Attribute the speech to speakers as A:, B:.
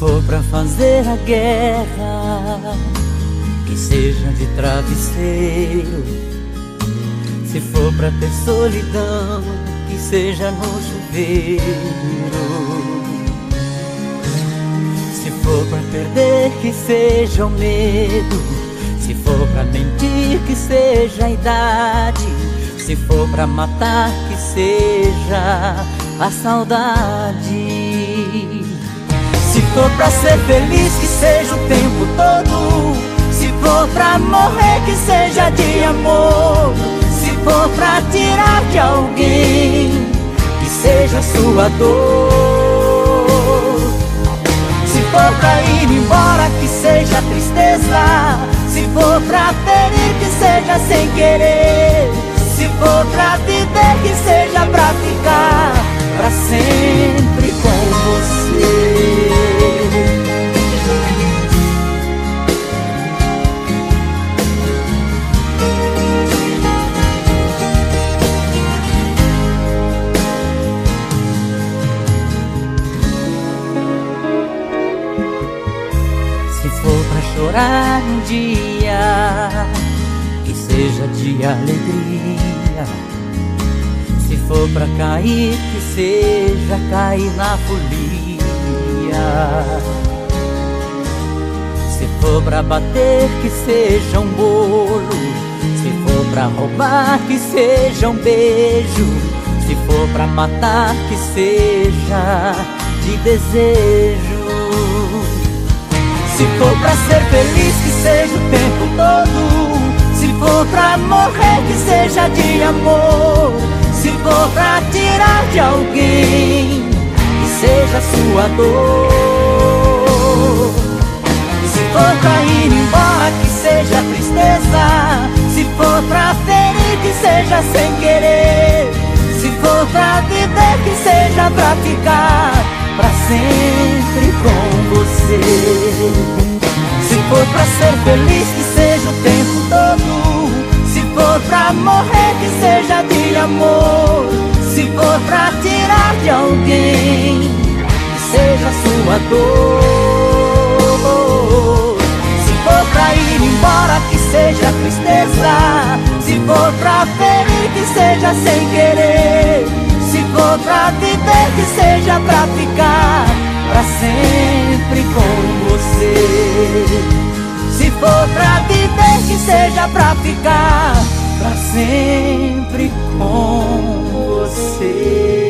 A: For pra fazer a guerra, que seja de travesseiro. Se for pra ter solidão, que seja no chuveiro. Se for pra perder, que seja o medo. Se for pra mentir, que seja a idade. Se for pra matar, que seja a saudade. For pra ser feliz, que seja o tempo todo. Se for pra morrer, que seja de amor. Se for pra tirar de alguém, que seja sua dor. Se for pra ir embora, que seja tristeza. Se for pra ferir, que seja sem querer. Se for pra viver, que seja for pra chorar um dia, que seja de alegria. Se for pra cair, que seja cair na folia. Se for pra bater, que seja um bolo. Se for pra roubar, que seja um beijo. Se for pra matar, que seja de desejo. Se for pra ser feliz, que seja o tempo todo. Se for pra morrer, que seja de amor. Se for pra tirar de alguém, que seja sua dor. Se for pra ir embora, que seja tristeza. Se for pra ferir, que seja sem querer. Se for pra viver, que seja pra ficar pra sempre você. Se for pra ser feliz, que seja o tempo todo. Se for pra morrer, que seja de amor. Se for pra tirar de alguém, que seja sua dor. Se for pra ir embora, que seja tristeza. Se for pra ferir, que seja sem querer. Se for pra viver, que seja pra ficar pra sempre com você. Se for pra viver, que seja pra ficar pra sempre com você.